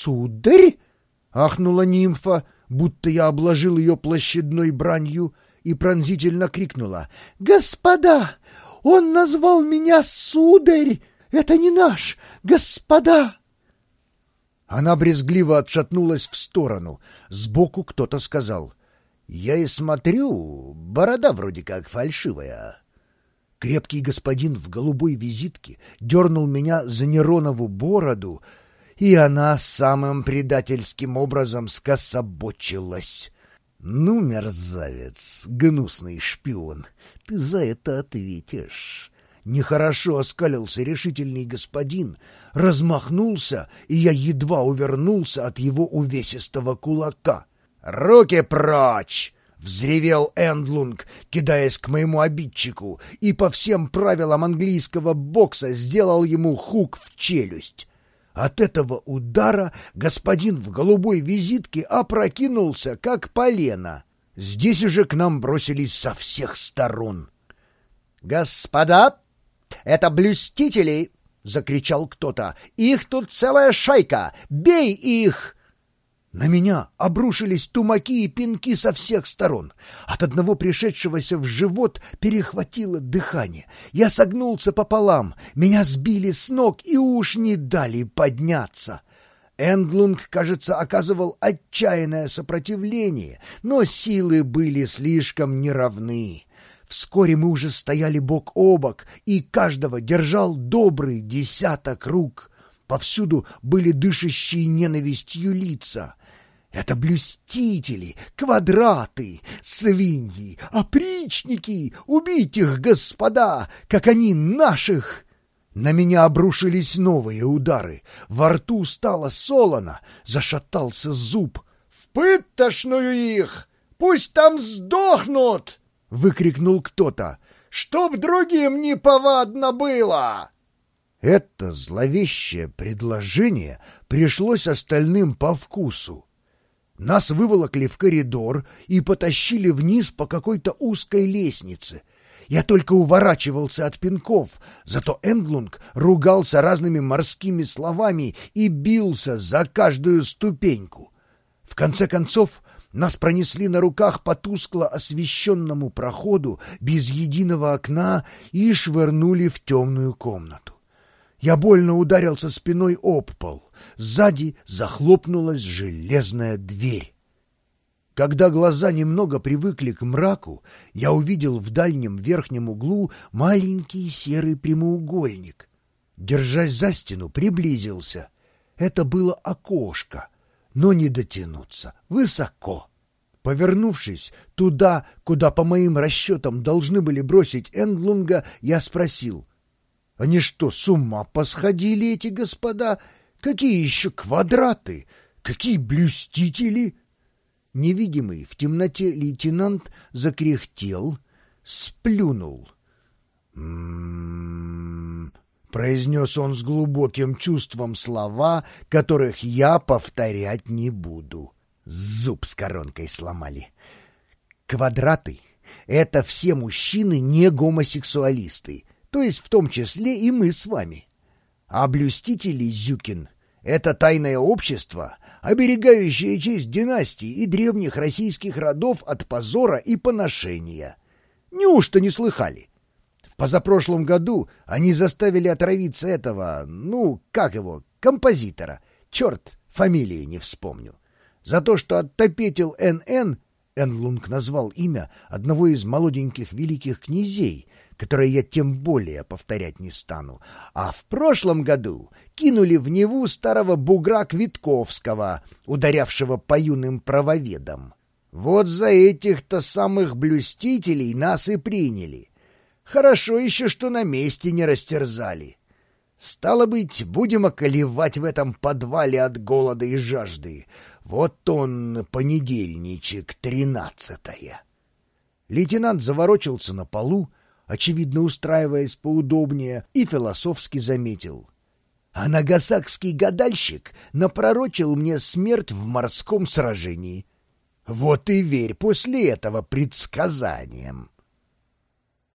«Сударь!» — ахнула нимфа, будто я обложил ее площадной бранью, и пронзительно крикнула. «Господа! Он назвал меня сударь! Это не наш! Господа!» Она брезгливо отшатнулась в сторону. Сбоку кто-то сказал. «Я и смотрю, борода вроде как фальшивая». Крепкий господин в голубой визитке дернул меня за Неронову бороду, и она самым предательским образом скособочилась. «Ну, мерзавец, гнусный шпион, ты за это ответишь». Нехорошо оскалился решительный господин, размахнулся, и я едва увернулся от его увесистого кулака. «Руки прочь!» — взревел Эндлунг, кидаясь к моему обидчику, и по всем правилам английского бокса сделал ему хук в челюсть. От этого удара господин в голубой визитке опрокинулся, как полено. Здесь уже к нам бросились со всех сторон. «Господа, это блюстители!» — закричал кто-то. «Их тут целая шайка! Бей их!» На меня обрушились тумаки и пинки со всех сторон. От одного пришедшегося в живот перехватило дыхание. Я согнулся пополам, меня сбили с ног и уж не дали подняться. Эндлунг, кажется, оказывал отчаянное сопротивление, но силы были слишком неравны. Вскоре мы уже стояли бок о бок, и каждого держал добрый десяток рук. Повсюду были дышащие ненавистью лица — это блюстители, квадраты, свиньи, опричники! Убить их, господа, как они наших!» На меня обрушились новые удары. Во рту стало солоно, зашатался зуб. «В пытошную их! Пусть там сдохнут!» — выкрикнул кто-то. «Чтоб другим не повадно было!» Это зловещее предложение пришлось остальным по вкусу. Нас выволокли в коридор и потащили вниз по какой-то узкой лестнице. Я только уворачивался от пинков, зато Энглунг ругался разными морскими словами и бился за каждую ступеньку. В конце концов, нас пронесли на руках по тускло освещенному проходу без единого окна и швырнули в темную комнату. Я больно ударился спиной об пол. Сзади захлопнулась железная дверь. Когда глаза немного привыкли к мраку, я увидел в дальнем верхнем углу маленький серый прямоугольник. Держась за стену, приблизился. Это было окошко, но не дотянуться, высоко. Повернувшись туда, куда, по моим расчетам, должны были бросить Эндлунга, я спросил. «Они что, с ума посходили, эти господа?» Какие еще квадраты? Какие блюстители? Невидимый в темноте лейтенант закряхтел, сплюнул. «М-м-м», произнес он с глубоким чувством слова, которых я повторять не буду. Зуб с коронкой сломали. Квадраты — это все мужчины не гомосексуалисты, то есть в том числе и мы с вами. А блюстители Зюкин — это тайное общество, оберегающее честь династий и древних российских родов от позора и поношения. Неужто не слыхали? В позапрошлом году они заставили отравиться этого, ну, как его, композитора. Черт, фамилии не вспомню. За то, что оттопетил Н.Н., Энлунг назвал имя одного из молоденьких великих князей, которое я тем более повторять не стану, а в прошлом году кинули в Неву старого бугра Квитковского, ударявшего по юным правоведам. Вот за этих-то самых блюстителей нас и приняли. Хорошо еще, что на месте не растерзали. Стало быть, будем околевать в этом подвале от голода и жажды. Вот он, понедельничек, тринадцатое. Лейтенант заворочился на полу, очевидно устраиваясь поудобнее, и философски заметил. А нагасакский гадальщик напророчил мне смерть в морском сражении. Вот и верь после этого предсказаниям.